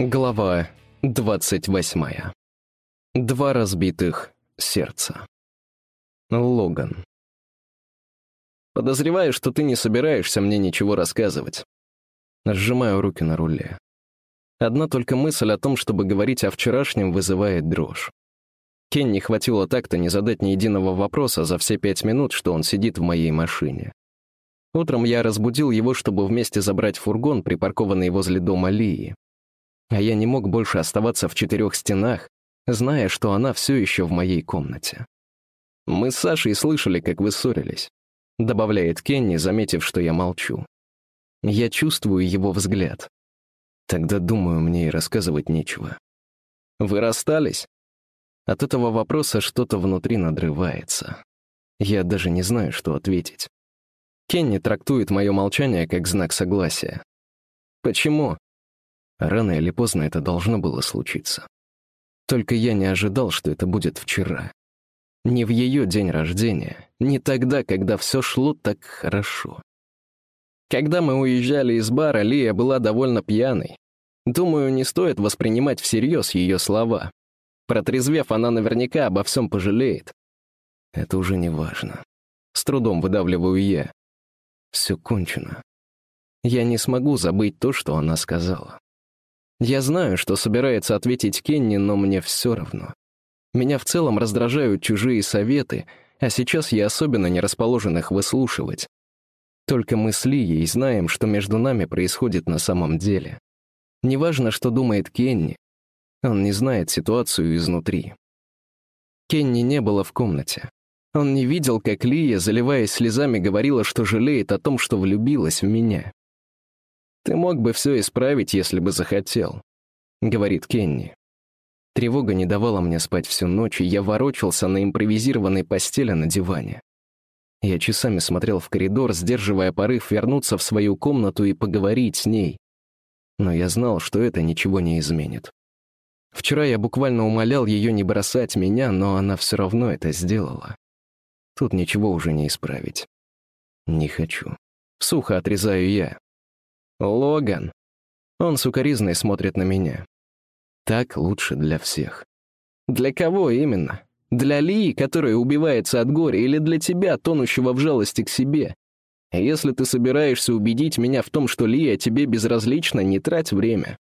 Глава 28. Два разбитых сердца. Логан. Подозреваю, что ты не собираешься мне ничего рассказывать. Сжимаю руки на руле. Одна только мысль о том, чтобы говорить о вчерашнем, вызывает дрожь. Кен не хватило так-то не задать ни единого вопроса за все пять минут, что он сидит в моей машине. Утром я разбудил его, чтобы вместе забрать фургон, припаркованный возле дома Лии а я не мог больше оставаться в четырех стенах, зная, что она все еще в моей комнате. «Мы с Сашей слышали, как вы ссорились», — добавляет Кенни, заметив, что я молчу. Я чувствую его взгляд. Тогда, думаю, мне и рассказывать нечего. «Вы расстались?» От этого вопроса что-то внутри надрывается. Я даже не знаю, что ответить. Кенни трактует мое молчание как знак согласия. «Почему?» Рано или поздно это должно было случиться. Только я не ожидал, что это будет вчера. Не в ее день рождения, не тогда, когда все шло так хорошо. Когда мы уезжали из бара, Лия была довольно пьяной. Думаю, не стоит воспринимать всерьез ее слова. Протрезвев, она наверняка обо всем пожалеет. Это уже не важно. С трудом выдавливаю я. Все кончено. Я не смогу забыть то, что она сказала. Я знаю, что собирается ответить Кенни, но мне все равно. Меня в целом раздражают чужие советы, а сейчас я особенно не расположен их выслушивать. Только мы с Лией знаем, что между нами происходит на самом деле. Неважно, что думает Кенни, он не знает ситуацию изнутри. Кенни не было в комнате. Он не видел, как Лия, заливаясь слезами, говорила, что жалеет о том, что влюбилась в меня. «Ты мог бы все исправить, если бы захотел», — говорит Кенни. Тревога не давала мне спать всю ночь, и я ворочался на импровизированной постели на диване. Я часами смотрел в коридор, сдерживая порыв вернуться в свою комнату и поговорить с ней. Но я знал, что это ничего не изменит. Вчера я буквально умолял ее не бросать меня, но она все равно это сделала. Тут ничего уже не исправить. Не хочу. Сухо отрезаю я. Логан. Он сукоризной смотрит на меня. Так лучше для всех. Для кого именно? Для Ли, которая убивается от горя, или для тебя, тонущего в жалости к себе? Если ты собираешься убедить меня в том, что Лия тебе безразлична, не трать время.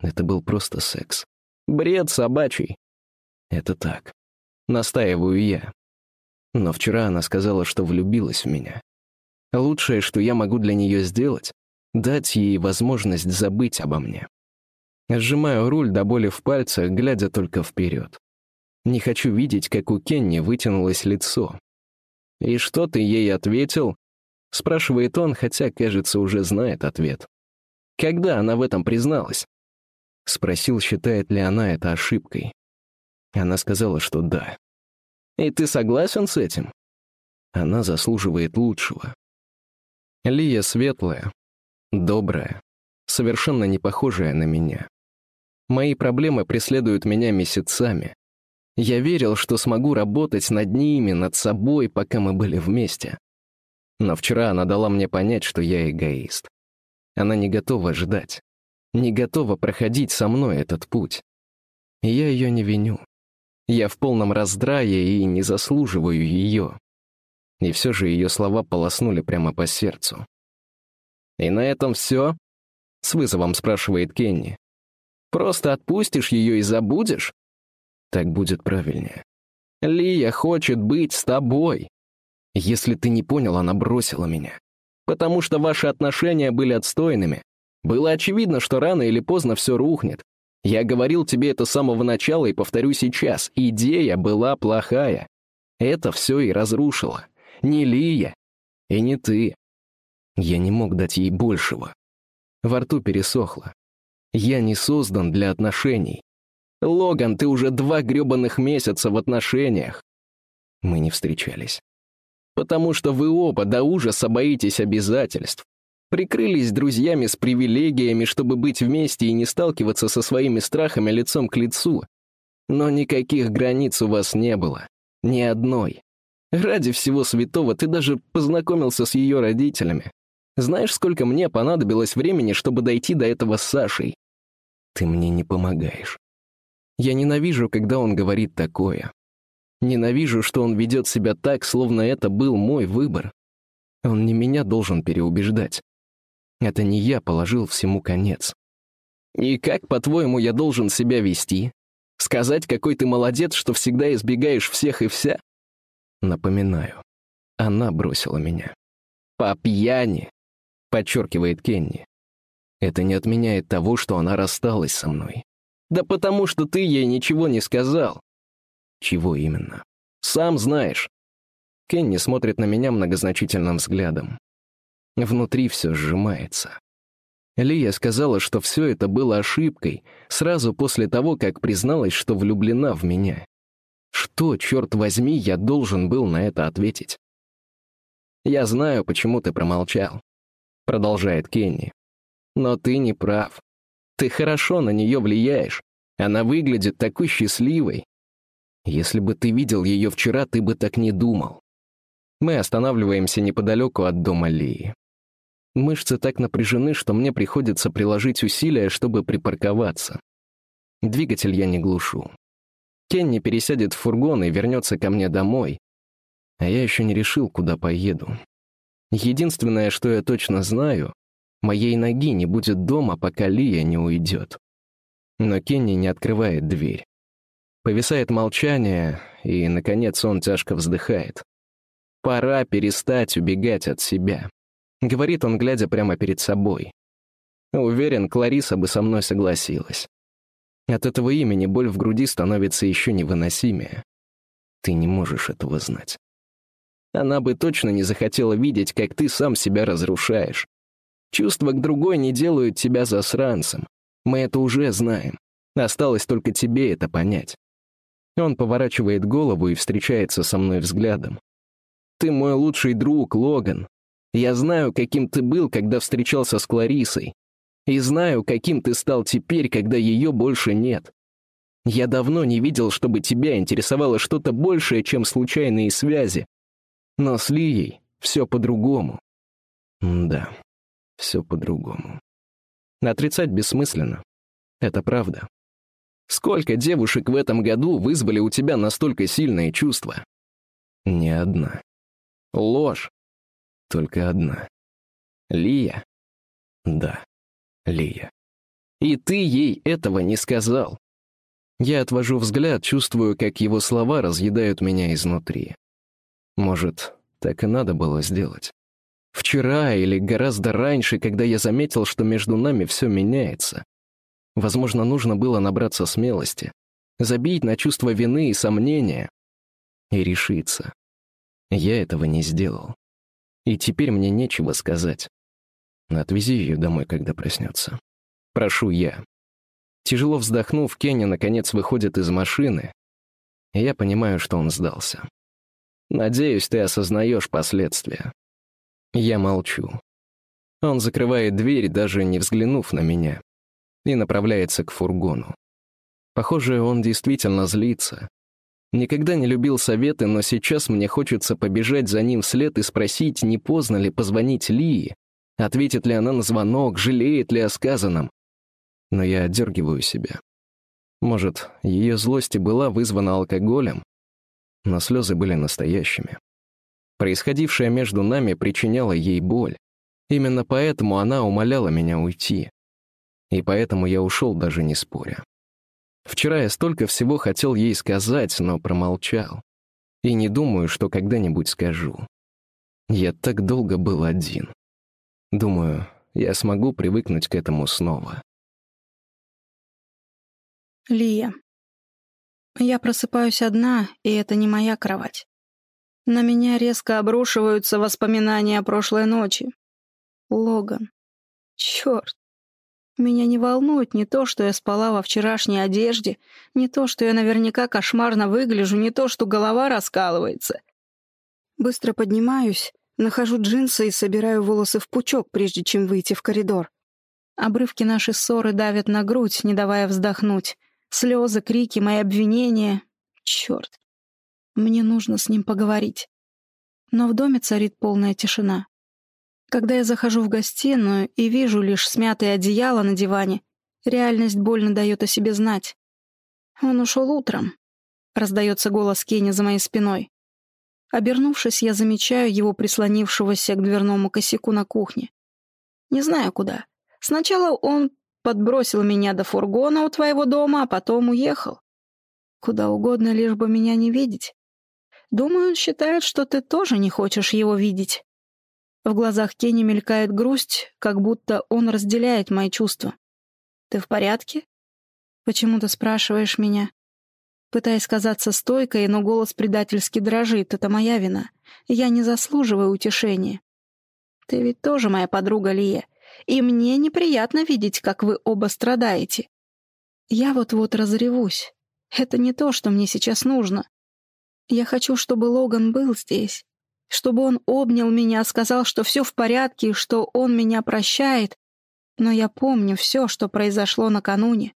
Это был просто секс. Бред собачий. Это так. Настаиваю я. Но вчера она сказала, что влюбилась в меня. Лучшее, что я могу для нее сделать, дать ей возможность забыть обо мне. Сжимаю руль до боли в пальцах, глядя только вперед. Не хочу видеть, как у Кенни вытянулось лицо. «И что ты ей ответил?» — спрашивает он, хотя, кажется, уже знает ответ. «Когда она в этом призналась?» Спросил, считает ли она это ошибкой. Она сказала, что да. «И ты согласен с этим?» Она заслуживает лучшего. Лия светлая, Добрая, совершенно не похожая на меня. Мои проблемы преследуют меня месяцами. Я верил, что смогу работать над ними, над собой, пока мы были вместе. Но вчера она дала мне понять, что я эгоист. Она не готова ждать, не готова проходить со мной этот путь. И я ее не виню. Я в полном раздрае и не заслуживаю ее. И все же ее слова полоснули прямо по сердцу. «И на этом все?» — с вызовом спрашивает Кенни. «Просто отпустишь ее и забудешь?» Так будет правильнее. «Лия хочет быть с тобой. Если ты не понял, она бросила меня. Потому что ваши отношения были отстойными. Было очевидно, что рано или поздно все рухнет. Я говорил тебе это с самого начала и повторю сейчас. Идея была плохая. Это все и разрушило. Не Лия и не ты. Я не мог дать ей большего. Во рту пересохло. Я не создан для отношений. Логан, ты уже два гребаных месяца в отношениях. Мы не встречались. Потому что вы оба до ужаса боитесь обязательств. Прикрылись друзьями с привилегиями, чтобы быть вместе и не сталкиваться со своими страхами лицом к лицу. Но никаких границ у вас не было. Ни одной. Ради всего святого ты даже познакомился с ее родителями. Знаешь, сколько мне понадобилось времени, чтобы дойти до этого с Сашей? Ты мне не помогаешь. Я ненавижу, когда он говорит такое. Ненавижу, что он ведет себя так, словно это был мой выбор. Он не меня должен переубеждать. Это не я положил всему конец. И как, по-твоему, я должен себя вести? Сказать, какой ты молодец, что всегда избегаешь всех и вся? Напоминаю, она бросила меня. По пьяни, подчеркивает Кенни. Это не отменяет того, что она рассталась со мной. Да потому что ты ей ничего не сказал. Чего именно? Сам знаешь. Кенни смотрит на меня многозначительным взглядом. Внутри все сжимается. Лия сказала, что все это было ошибкой, сразу после того, как призналась, что влюблена в меня. Что, черт возьми, я должен был на это ответить? «Я знаю, почему ты промолчал», — продолжает Кенни. «Но ты не прав. Ты хорошо на нее влияешь. Она выглядит такой счастливой. Если бы ты видел ее вчера, ты бы так не думал». Мы останавливаемся неподалеку от дома Лии. Мышцы так напряжены, что мне приходится приложить усилия, чтобы припарковаться. Двигатель я не глушу. Кенни пересядет в фургон и вернется ко мне домой, а я еще не решил, куда поеду. Единственное, что я точно знаю, моей ноги не будет дома, пока Лия не уйдет. Но Кенни не открывает дверь. Повисает молчание, и, наконец, он тяжко вздыхает. Пора перестать убегать от себя. — говорит он, глядя прямо перед собой. Уверен, Клариса бы со мной согласилась. От этого имени боль в груди становится еще невыносимее. Ты не можешь этого знать. Она бы точно не захотела видеть, как ты сам себя разрушаешь. Чувства к другой не делают тебя засранцем. Мы это уже знаем. Осталось только тебе это понять. Он поворачивает голову и встречается со мной взглядом. «Ты мой лучший друг, Логан. Я знаю, каким ты был, когда встречался с Кларисой. И знаю, каким ты стал теперь, когда ее больше нет. Я давно не видел, чтобы тебя интересовало что-то большее, чем случайные связи. Но с Лией все по-другому. Да, все по-другому. Отрицать бессмысленно. Это правда. Сколько девушек в этом году вызвали у тебя настолько сильные чувства? Ни одна. Ложь. Только одна. Лия? Да, Лия. И ты ей этого не сказал. Я отвожу взгляд, чувствую, как его слова разъедают меня изнутри. Может, так и надо было сделать. Вчера или гораздо раньше, когда я заметил, что между нами все меняется. Возможно, нужно было набраться смелости, забить на чувство вины и сомнения и решиться. Я этого не сделал. И теперь мне нечего сказать. Отвези ее домой, когда проснется. Прошу я. Тяжело вздохнув, Кенни наконец выходит из машины, я понимаю, что он сдался. Надеюсь, ты осознаешь последствия. Я молчу. Он закрывает дверь, даже не взглянув на меня, и направляется к фургону. Похоже, он действительно злится, Никогда не любил советы, но сейчас мне хочется побежать за ним вслед и спросить, не поздно ли позвонить Лии, ответит ли она на звонок, жалеет ли о сказанном. Но я отдергиваю себя. Может, ее злость и была вызвана алкоголем, но слезы были настоящими. Происходившее между нами причиняло ей боль. Именно поэтому она умоляла меня уйти. И поэтому я ушел, даже не споря. Вчера я столько всего хотел ей сказать, но промолчал. И не думаю, что когда-нибудь скажу. Я так долго был один. Думаю, я смогу привыкнуть к этому снова. Лия. Я просыпаюсь одна, и это не моя кровать. На меня резко обрушиваются воспоминания о прошлой ночи. Логан. Черт. Меня не волнует не то, что я спала во вчерашней одежде, не то, что я наверняка кошмарно выгляжу, не то, что голова раскалывается. Быстро поднимаюсь, нахожу джинсы и собираю волосы в пучок, прежде чем выйти в коридор. Обрывки нашей ссоры давят на грудь, не давая вздохнуть. Слезы, крики, мои обвинения. Черт. Мне нужно с ним поговорить. Но в доме царит полная тишина. Когда я захожу в гостиную и вижу лишь смятое одеяло на диване, Реальность больно дает о себе знать. Он ушел утром. Раздается голос Кенни за моей спиной. Обернувшись, я замечаю его прислонившегося к дверному косяку на кухне. Не знаю куда. Сначала он подбросил меня до фургона у твоего дома, а потом уехал. Куда угодно, лишь бы меня не видеть. Думаю, он считает, что ты тоже не хочешь его видеть. В глазах Кенни мелькает грусть, как будто он разделяет мои чувства. «Ты в порядке?» «Почему ты спрашиваешь меня?» Пытаясь казаться стойкой, но голос предательски дрожит. Это моя вина. Я не заслуживаю утешения. Ты ведь тоже моя подруга Лия. И мне неприятно видеть, как вы оба страдаете. Я вот-вот разревусь. Это не то, что мне сейчас нужно. Я хочу, чтобы Логан был здесь. Чтобы он обнял меня, сказал, что все в порядке, что он меня прощает. Но я помню все, что произошло накануне.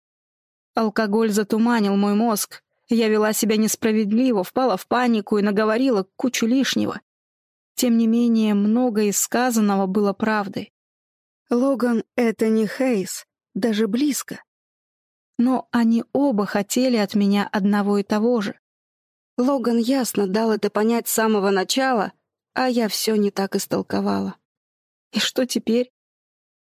Алкоголь затуманил мой мозг. Я вела себя несправедливо, впала в панику и наговорила кучу лишнего. Тем не менее, многое из сказанного было правдой. Логан — это не Хейс, даже близко. Но они оба хотели от меня одного и того же. Логан ясно дал это понять с самого начала, а я все не так истолковала. И что теперь?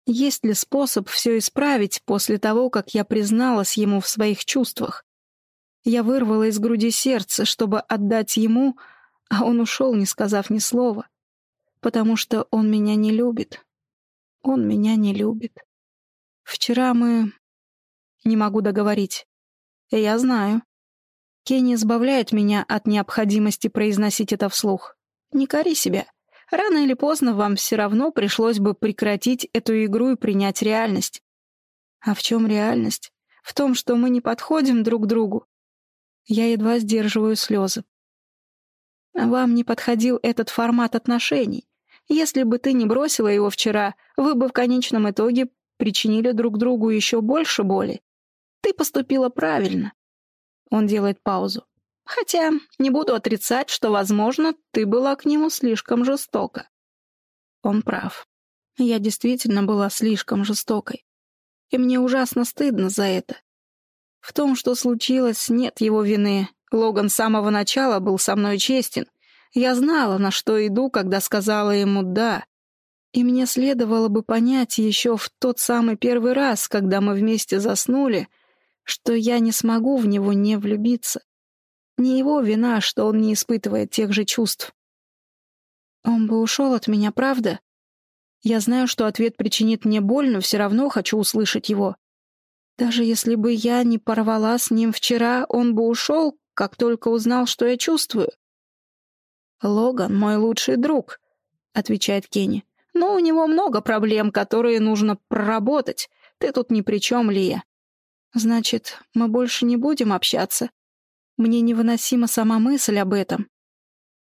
Есть ли способ все исправить после того, как я призналась ему в своих чувствах? Я вырвала из груди сердце, чтобы отдать ему, а он ушел, не сказав ни слова. Потому что он меня не любит. Он меня не любит. Вчера мы... Не могу договорить. Я знаю. Кенни избавляет меня от необходимости произносить это вслух. Не кори себя. Рано или поздно вам все равно пришлось бы прекратить эту игру и принять реальность. А в чем реальность? В том, что мы не подходим друг другу, я едва сдерживаю слезы. Вам не подходил этот формат отношений. Если бы ты не бросила его вчера, вы бы в конечном итоге причинили друг другу еще больше боли. Ты поступила правильно. Он делает паузу. Хотя не буду отрицать, что, возможно, ты была к нему слишком жестока. Он прав. Я действительно была слишком жестокой. И мне ужасно стыдно за это. В том, что случилось, нет его вины. Логан с самого начала был со мной честен. Я знала, на что иду, когда сказала ему «да». И мне следовало бы понять еще в тот самый первый раз, когда мы вместе заснули, что я не смогу в него не влюбиться. Не его вина, что он не испытывает тех же чувств. Он бы ушел от меня, правда? Я знаю, что ответ причинит мне боль, но все равно хочу услышать его. Даже если бы я не порвала с ним вчера, он бы ушел, как только узнал, что я чувствую. «Логан — мой лучший друг», — отвечает Кенни. «Но у него много проблем, которые нужно проработать. Ты тут ни при чем, Лия». «Значит, мы больше не будем общаться?» Мне невыносима сама мысль об этом.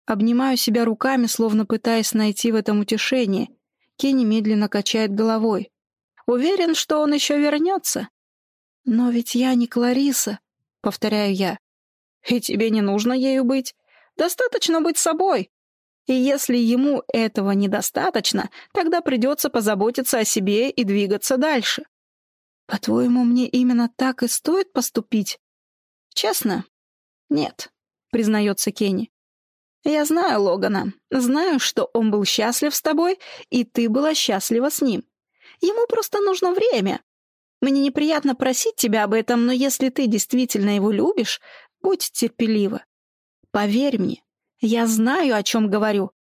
Обнимаю себя руками, словно пытаясь найти в этом утешение. Кенни медленно качает головой. «Уверен, что он еще вернется?» «Но ведь я не Клариса», — повторяю я. «И тебе не нужно ею быть. Достаточно быть собой. И если ему этого недостаточно, тогда придется позаботиться о себе и двигаться дальше. По-твоему, мне именно так и стоит поступить? Честно? Нет, признается Кенни. Я знаю Логана, знаю, что он был счастлив с тобой, и ты была счастлива с ним. Ему просто нужно время, мне неприятно просить тебя об этом, но если ты действительно его любишь, будь терпелива. Поверь мне, я знаю, о чем говорю».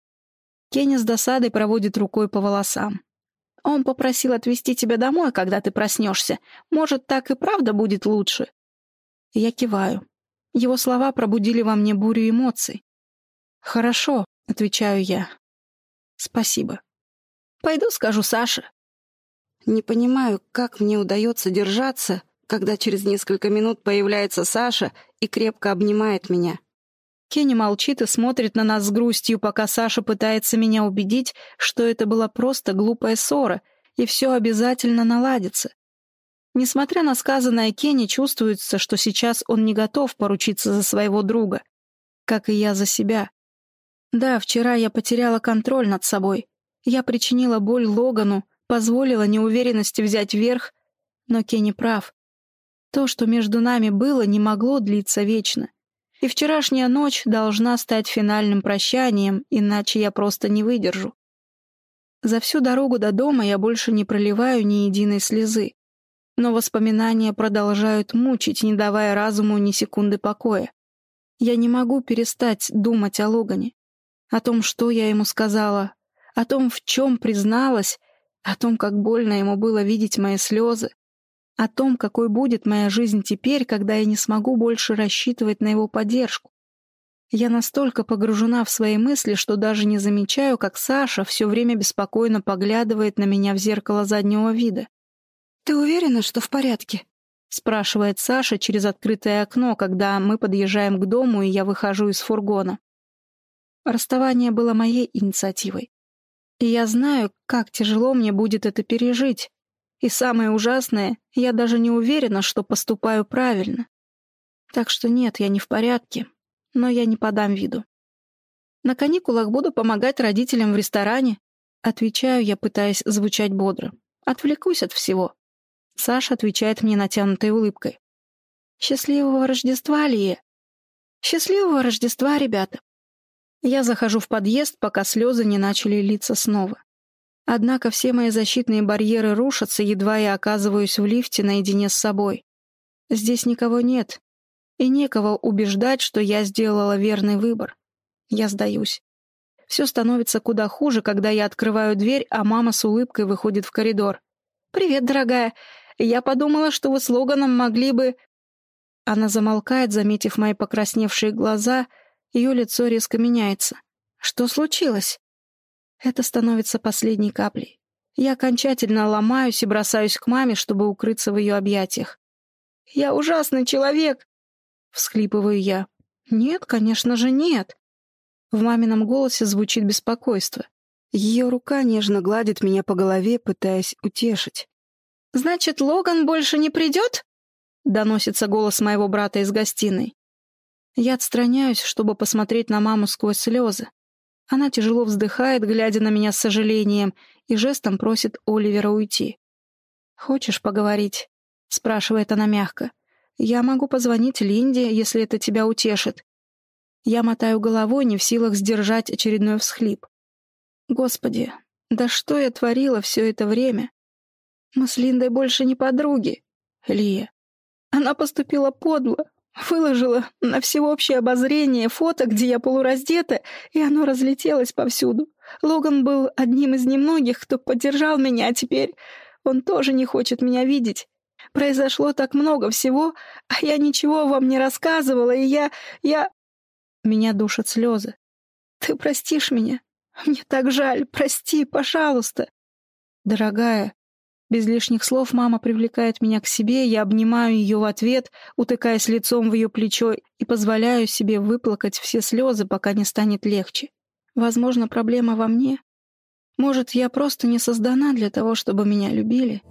Кенни с досадой проводит рукой по волосам. «Он попросил отвезти тебя домой, когда ты проснешься. Может, так и правда будет лучше?» Я киваю. Его слова пробудили во мне бурю эмоций. «Хорошо», — отвечаю я. «Спасибо. Пойду скажу Саше. Не понимаю, как мне удается держаться, когда через несколько минут появляется Саша и крепко обнимает меня. Кенни молчит и смотрит на нас с грустью, пока Саша пытается меня убедить, что это была просто глупая ссора, и все обязательно наладится. Несмотря на сказанное, Кенни чувствуется, что сейчас он не готов поручиться за своего друга, как и я за себя. Да, вчера я потеряла контроль над собой. Я причинила боль Логану, позволила неуверенности взять верх, Но Кенни прав. То, что между нами было, не могло длиться вечно. И вчерашняя ночь должна стать финальным прощанием, иначе я просто не выдержу. За всю дорогу до дома я больше не проливаю ни единой слезы. Но воспоминания продолжают мучить, не давая разуму ни секунды покоя. Я не могу перестать думать о Логане. О том, что я ему сказала, о том, в чем призналась, о том, как больно ему было видеть мои слезы, о том, какой будет моя жизнь теперь, когда я не смогу больше рассчитывать на его поддержку. Я настолько погружена в свои мысли, что даже не замечаю, как Саша все время беспокойно поглядывает на меня в зеркало заднего вида. «Ты уверена, что в порядке?» — спрашивает Саша через открытое окно, когда мы подъезжаем к дому, и я выхожу из фургона. Расставание было моей инициативой. И я знаю, как тяжело мне будет это пережить. И самое ужасное, я даже не уверена, что поступаю правильно. Так что нет, я не в порядке, но я не подам виду. На каникулах буду помогать родителям в ресторане. Отвечаю я, пытаясь звучать бодро. Отвлекусь от всего. Саша отвечает мне натянутой улыбкой. «Счастливого Рождества, Лия!» «Счастливого Рождества, ребята!» Я захожу в подъезд, пока слезы не начали литься снова. Однако все мои защитные барьеры рушатся, едва я оказываюсь в лифте наедине с собой. Здесь никого нет, и некого убеждать, что я сделала верный выбор. Я сдаюсь. Все становится куда хуже, когда я открываю дверь, а мама с улыбкой выходит в коридор. «Привет, дорогая. Я подумала, что вы с Логаном могли бы...» Она замолкает, заметив мои покрасневшие глаза — ее лицо резко меняется. Что случилось? Это становится последней каплей. Я окончательно ломаюсь и бросаюсь к маме, чтобы укрыться в ее объятиях. «Я ужасный человек!» — всхлипываю я. «Нет, конечно же, нет!» В мамином голосе звучит беспокойство. Ее рука нежно гладит меня по голове, пытаясь утешить. «Значит, Логан больше не придет?» — доносится голос моего брата из гостиной. Я отстраняюсь, чтобы посмотреть на маму сквозь слезы. Она тяжело вздыхает, глядя на меня с сожалением, и жестом просит Оливера уйти. «Хочешь поговорить?» — спрашивает она мягко. «Я могу позвонить Линде, если это тебя утешит». Я мотаю головой, не в силах сдержать очередной всхлип. «Господи, да что я творила все это время? Мы с Линдой больше не подруги, Лия. Она поступила подло, Выложила на всеобщее обозрение фото, где я полураздета, и оно разлетелось повсюду. Логан был одним из немногих, кто поддержал меня, а теперь он тоже не хочет меня видеть. Произошло так много всего, а я ничего вам не рассказывала, и я... я... Меня душат слезы. Ты простишь меня? Мне так жаль, прости, пожалуйста. Дорогая, без лишних слов мама привлекает меня к себе, я обнимаю ее в ответ, утыкаясь лицом в ее плечо и позволяю себе выплакать все слезы, пока не станет легче. Возможно, проблема во мне. Может, я просто не создана для того, чтобы меня любили.